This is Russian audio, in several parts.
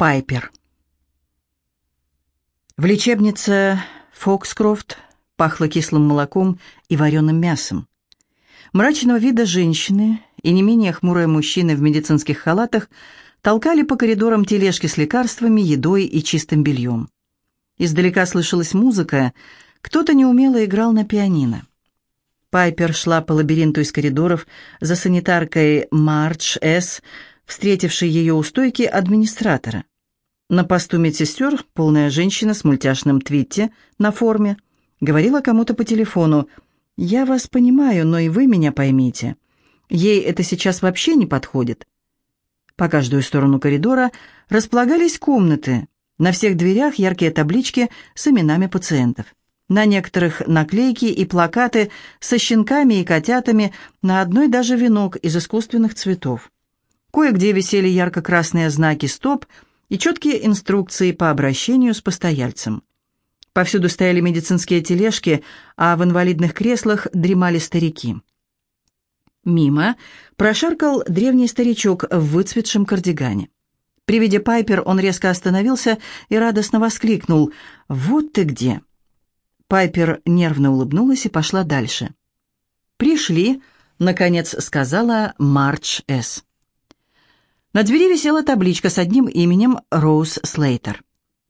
Пайпер. В лечебнице Фокскрофт пахло кислым молоком и вареным мясом. Мрачного вида женщины и не менее хмурые мужчины в медицинских халатах толкали по коридорам тележки с лекарствами, едой и чистым бельем. Издалека слышалась музыка, кто-то неумело играл на пианино. Пайпер шла по лабиринту из коридоров за санитаркой Мардж С., встретившей ее у стойки администратора. На посту медсестер полная женщина с мультяшным твитте на форме говорила кому-то по телефону «Я вас понимаю, но и вы меня поймите. Ей это сейчас вообще не подходит». По каждую сторону коридора располагались комнаты. На всех дверях яркие таблички с именами пациентов. На некоторых наклейки и плакаты со щенками и котятами, на одной даже венок из искусственных цветов. Кое-где висели ярко-красные знаки «Стоп», и четкие инструкции по обращению с постояльцем. Повсюду стояли медицинские тележки, а в инвалидных креслах дремали старики. Мимо прошаркал древний старичок в выцветшем кардигане. При виде Пайпер он резко остановился и радостно воскликнул «Вот ты где!». Пайпер нервно улыбнулась и пошла дальше. «Пришли», — наконец сказала Мардж С. На двери висела табличка с одним именем Роуз Слейтер.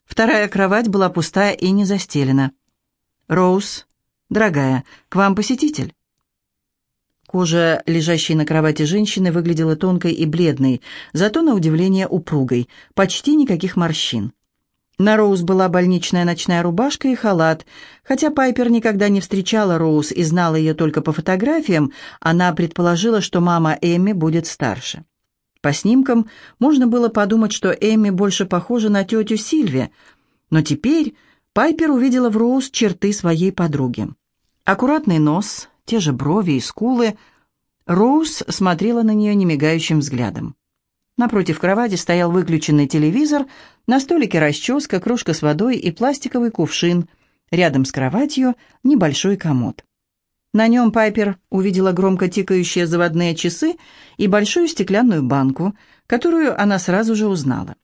Вторая кровать была пустая и не застелена. «Роуз, дорогая, к вам посетитель?» Кожа, лежащей на кровати женщины, выглядела тонкой и бледной, зато на удивление упругой, почти никаких морщин. На Роуз была больничная ночная рубашка и халат. Хотя Пайпер никогда не встречала Роуз и знала ее только по фотографиям, она предположила, что мама Эми будет старше. По снимкам можно было подумать, что Эми больше похожа на тетю Сильви, но теперь Пайпер увидела в Роуз черты своей подруги. Аккуратный нос, те же брови и скулы. Роуз смотрела на нее немигающим взглядом. Напротив кровати стоял выключенный телевизор, на столике расческа, кружка с водой и пластиковый кувшин. Рядом с кроватью небольшой комод. На нем Пайпер увидела громко тикающие заводные часы и большую стеклянную банку, которую она сразу же узнала.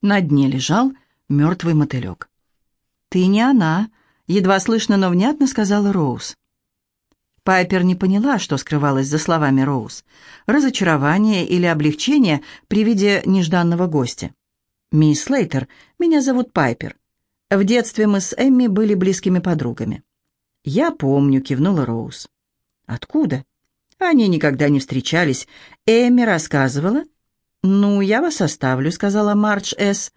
На дне лежал мертвый мотылек. «Ты не она», — едва слышно, но внятно сказала Роуз. Пайпер не поняла, что скрывалось за словами Роуз. Разочарование или облегчение при виде нежданного гостя. «Мисс Слейтер, меня зовут Пайпер. В детстве мы с Эмми были близкими подругами. «Я помню», — кивнула Роуз. «Откуда?» «Они никогда не встречались. Эми рассказывала». «Ну, я вас оставлю», — сказала Мардж С.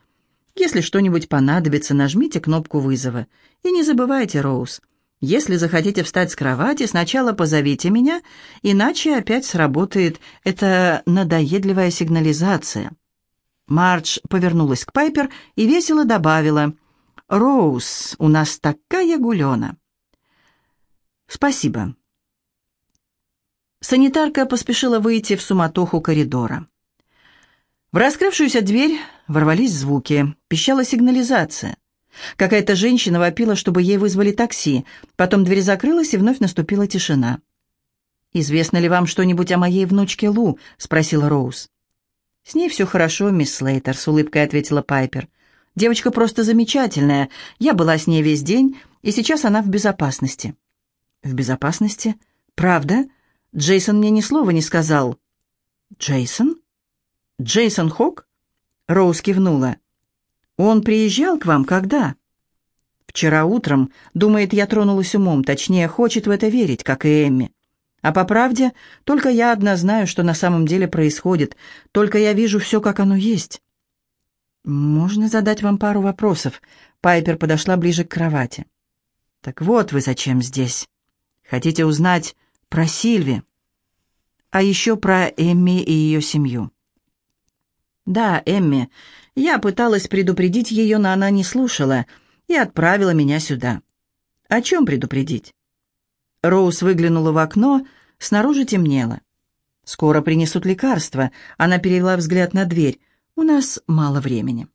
«Если что-нибудь понадобится, нажмите кнопку вызова. И не забывайте, Роуз, если захотите встать с кровати, сначала позовите меня, иначе опять сработает эта надоедливая сигнализация». Мардж повернулась к Пайпер и весело добавила, «Роуз, у нас такая гулена». «Спасибо». Санитарка поспешила выйти в суматоху коридора. В раскрывшуюся дверь ворвались звуки, пищала сигнализация. Какая-то женщина вопила, чтобы ей вызвали такси. Потом дверь закрылась, и вновь наступила тишина. «Известно ли вам что-нибудь о моей внучке Лу?» — спросила Роуз. «С ней все хорошо, мисс Слейтер», — с улыбкой ответила Пайпер. «Девочка просто замечательная. Я была с ней весь день, и сейчас она в безопасности». «В безопасности? Правда? Джейсон мне ни слова не сказал». «Джейсон? Джейсон Хок?» Роуз кивнула. «Он приезжал к вам когда?» «Вчера утром. Думает, я тронулась умом, точнее, хочет в это верить, как и Эмми. А по правде, только я одна знаю, что на самом деле происходит, только я вижу все, как оно есть». «Можно задать вам пару вопросов?» Пайпер подошла ближе к кровати. «Так вот вы зачем здесь». Хотите узнать про Сильви, а еще про Эмми и ее семью. Да, Эмми. Я пыталась предупредить ее, но она не слушала и отправила меня сюда. О чем предупредить? Роуз выглянула в окно, снаружи темнело. «Скоро принесут лекарства», — она перевела взгляд на дверь. «У нас мало времени».